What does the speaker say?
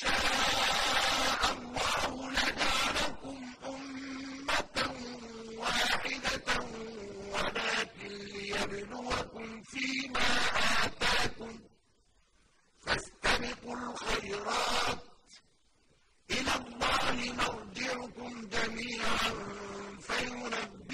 شَاءَ اللَّهُ لَجَعَلَكُمْ أُمَّةً وَاحِدَةً وَلَٰكِن لِّيَبْلُوَكُمْ فِيمَا آتَاكُمْ ۖ فَاسْتَبِقُوا الْخَيْرَاتِ ۚ إِلَى اللَّهِ مَرْجِعُكُمْ جَمِيعًا فَيُنَبِّئُكُم